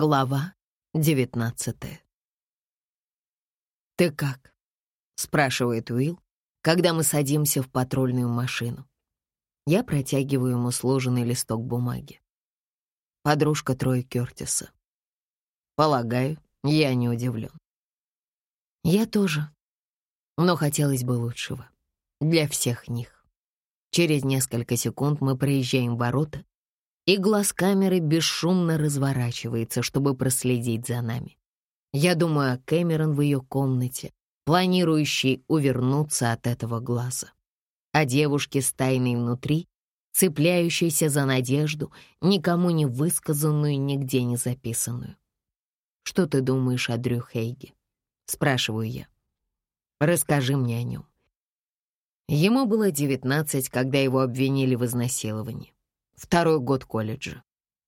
Глава девятнадцатая. «Ты как?» — спрашивает Уилл, когда мы садимся в патрульную машину. Я протягиваю ему сложенный листок бумаги. Подружка Троя Кёртиса. Полагаю, я не удивлен. Я тоже. Но хотелось бы лучшего. Для всех них. Через несколько секунд мы проезжаем ворота, и глаз камеры бесшумно разворачивается, чтобы проследить за нами. Я думаю о Кэмерон в ее комнате, планирующей увернуться от этого глаза. О девушке с тайной внутри, цепляющейся за надежду, никому не высказанную, нигде не записанную. «Что ты думаешь о Дрю Хейге?» — спрашиваю я. «Расскажи мне о нем». Ему было девятнадцать, когда его обвинили в изнасиловании второй год колледжа.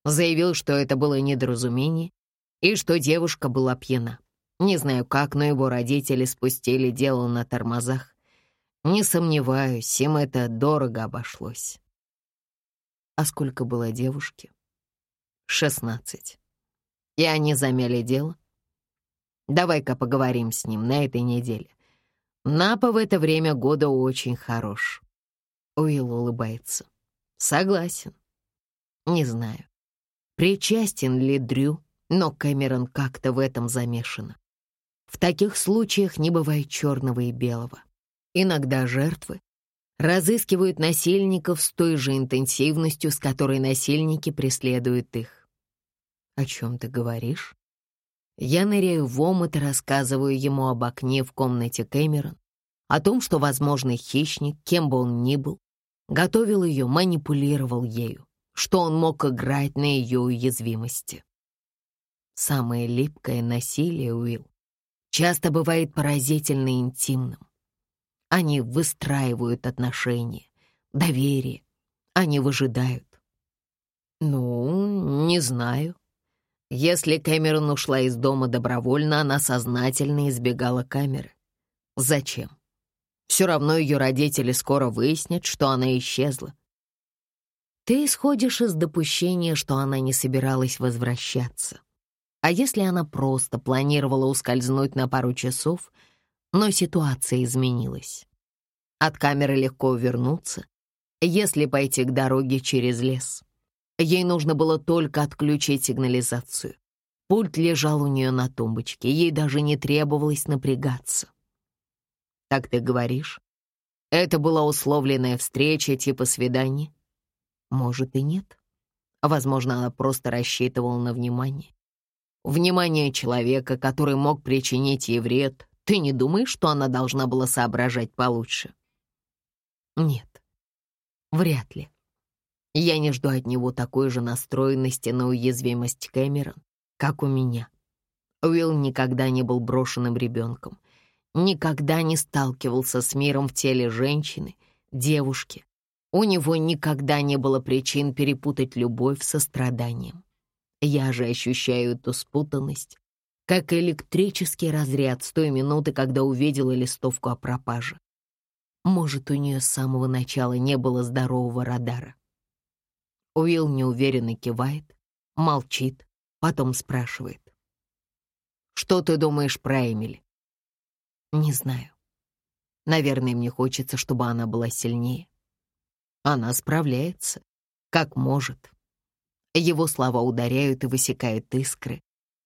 Заявил, что это было недоразумение и что девушка была пьяна. Не знаю как, но его родители спустили дело на тормозах. Не сомневаюсь, им это дорого обошлось. А сколько было девушки? Шестнадцать. И они замяли дело? Давай-ка поговорим с ним на этой неделе. Напа в это время года очень хорош. Уилл улыбается. Согласен. Не знаю, причастен ли Дрю, но Кэмерон как-то в этом замешана. В таких случаях не бывает черного и белого. Иногда жертвы разыскивают насильников с той же интенсивностью, с которой насильники преследуют их. О чем ты говоришь? Я ныряю в омут и рассказываю ему об окне в комнате Кэмерон, о том, что возможный хищник, кем бы он ни был, готовил ее, манипулировал ею что он мог играть на ее уязвимости. Самое липкое насилие, Уилл, часто бывает поразительно интимным. Они выстраивают отношения, доверие, они выжидают. Ну, не знаю. Если Кэмерон ушла из дома добровольно, она сознательно избегала камеры. Зачем? Все равно ее родители скоро выяснят, что она исчезла, ты исходишь из допущения, что она не собиралась возвращаться. А если она просто планировала ускользнуть на пару часов, но ситуация изменилась? От камеры легко вернуться, если пойти к дороге через лес. Ей нужно было только отключить сигнализацию. Пульт лежал у нее на тумбочке, ей даже не требовалось напрягаться. Так ты говоришь? Это была условленная встреча типа свидания? Может и нет. Возможно, она просто рассчитывала на внимание. Внимание человека, который мог причинить ей вред. Ты не думаешь, что она должна была соображать получше? Нет, вряд ли. Я не жду от него такой же настроенности на уязвимость Кэмерон, как у меня. Уилл никогда не был брошенным ребенком, никогда не сталкивался с миром в теле женщины, девушки, у него никогда не было причин перепутать любовь со страданием. Я же ощущаю эту спутанность, как электрический разряд с той минуты, когда увидела листовку о пропаже. Может, у нее с самого начала не было здорового радара. Уилл неуверенно кивает, молчит, потом спрашивает. «Что ты думаешь про Эмили?» «Не знаю. Наверное, мне хочется, чтобы она была сильнее. Она справляется, как может. Его слова ударяют и высекают искры,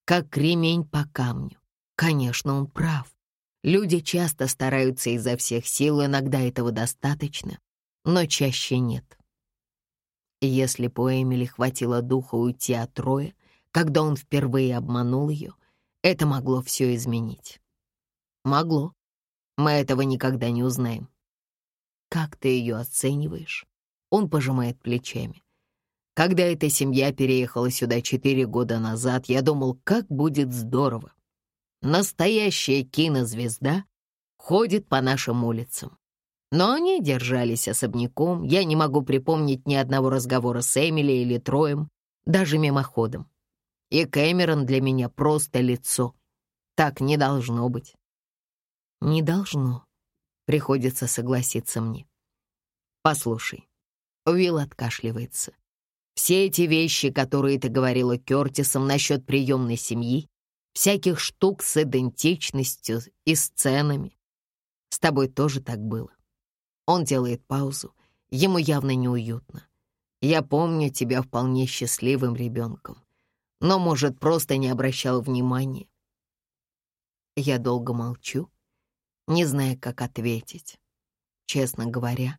как кремень по камню. Конечно, он прав. Люди часто стараются изо всех сил, иногда этого достаточно, но чаще нет. Если по Эмили хватило духа уйти от Роя, когда он впервые обманул ее, это могло все изменить. Могло. Мы этого никогда не узнаем. Как ты ее оцениваешь? Он пожимает плечами. Когда эта семья переехала сюда четыре года назад, я думал, как будет здорово. Настоящая кинозвезда ходит по нашим улицам. Но они держались особняком, я не могу припомнить ни одного разговора с Эмили или Троем, даже мимоходом. И Кэмерон для меня просто лицо. Так не должно быть. Не должно. Приходится согласиться мне. Послушай, Уилл откашливается. Все эти вещи, которые ты говорила Кертисом насчет приемной семьи, всяких штук с идентичностью и сценами. С тобой тоже так было. Он делает паузу. Ему явно неуютно. Я помню тебя вполне счастливым ребенком, но, может, просто не обращал внимания. Я долго молчу, не зная, как ответить. Честно говоря,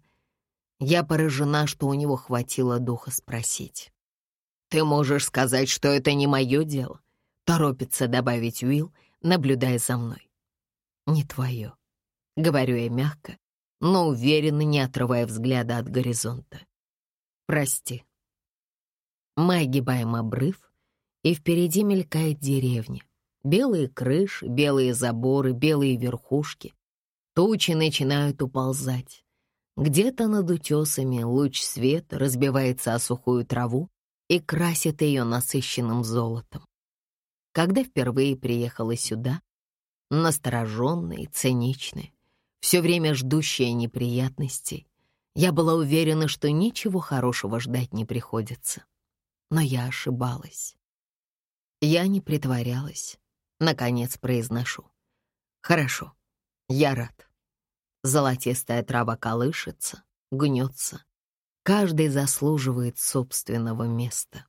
я поражена, что у него хватило духа спросить. «Ты можешь сказать, что это не мое дело?» Торопится добавить Уилл, наблюдая за мной. «Не твое», — говорю я мягко, но уверенно, не отрывая взгляда от горизонта. «Прости». Мы огибаем обрыв, и впереди мелькает деревня. Белые крыши, белые заборы, белые верхушки. Тучи начинают уползать. Где-то над утесами луч света разбивается о сухую траву и красит ее насыщенным золотом. Когда впервые приехала сюда, настороженная циничная, все время ждущая неприятностей, я была уверена, что ничего хорошего ждать не приходится. Но я ошибалась. Я не притворялась. Наконец произношу. Хорошо, я рад. Золотистая трава колышется, гнется. Каждый заслуживает собственного места.